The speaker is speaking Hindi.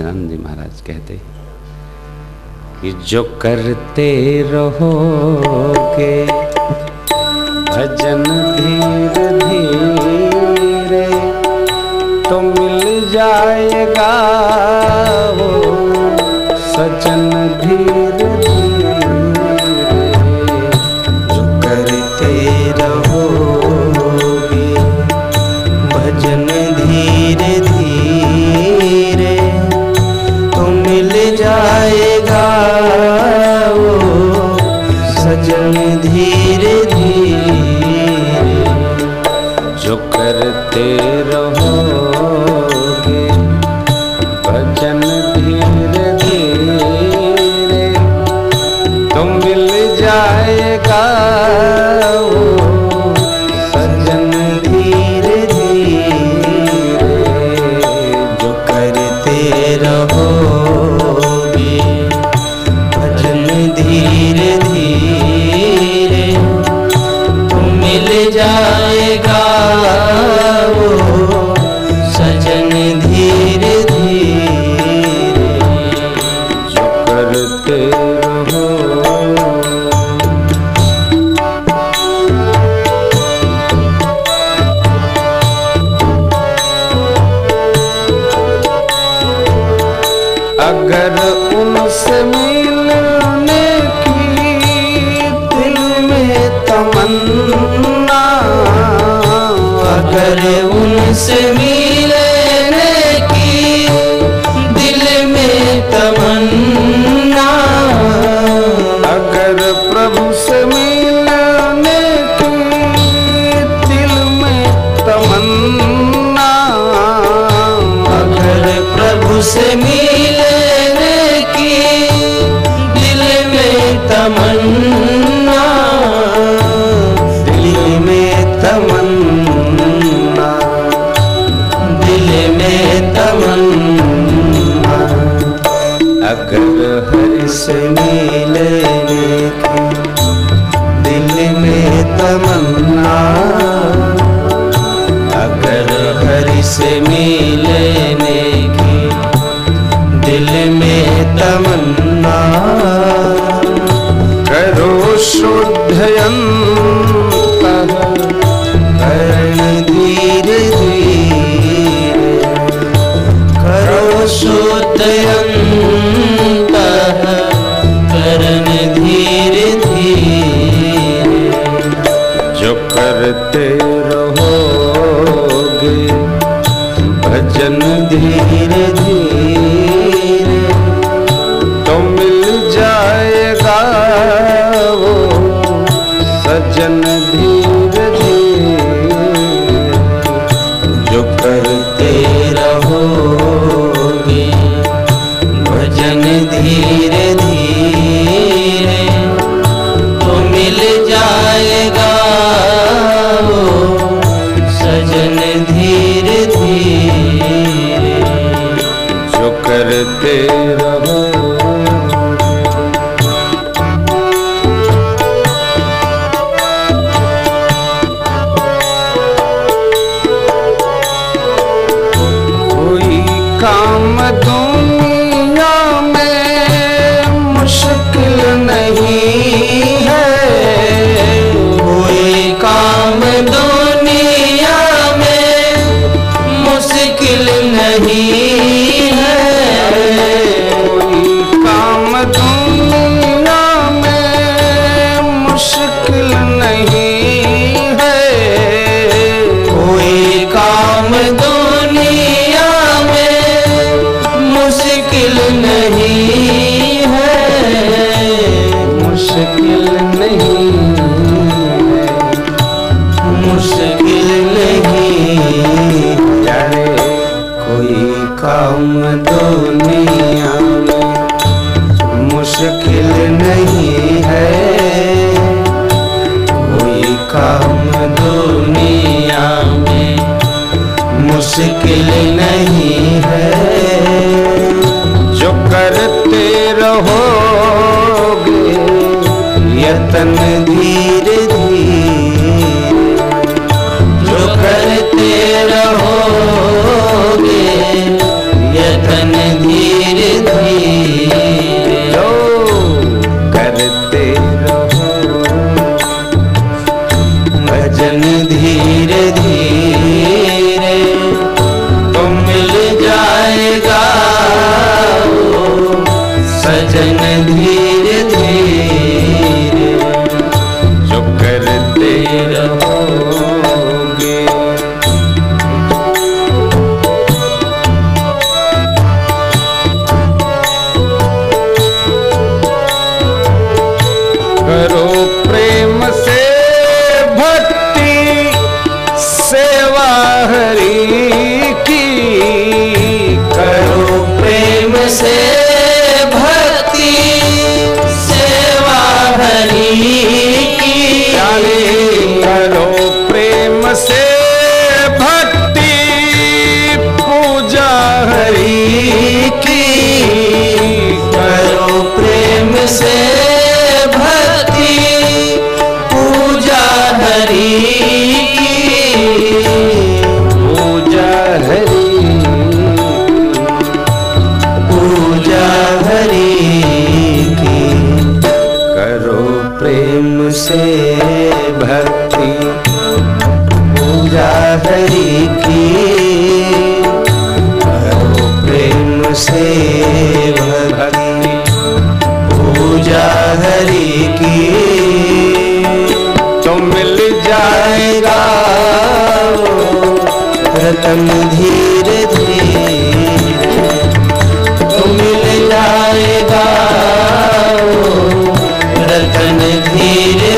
सच्चिदानंद जी महाराज कहते कि जो करते रहोगे, भजन धीर धीरे तो मिल जाएगा वो सजन धीरे कर उनसे मिले दिल में तमन्ना। अगर हरि से मिलने की दिल में तमन्ना। करो शुद्ध te मुश्किल नहीं है, मुश्किल नहीं मुश्किल नहीं। अरे कोई काम दुनिया में मुश्किल नहीं है, कोई काम दुनिया में मुश्किल नहीं। And then. you. रतन धीरे धीरे मिल जाएगा। रतन धीरे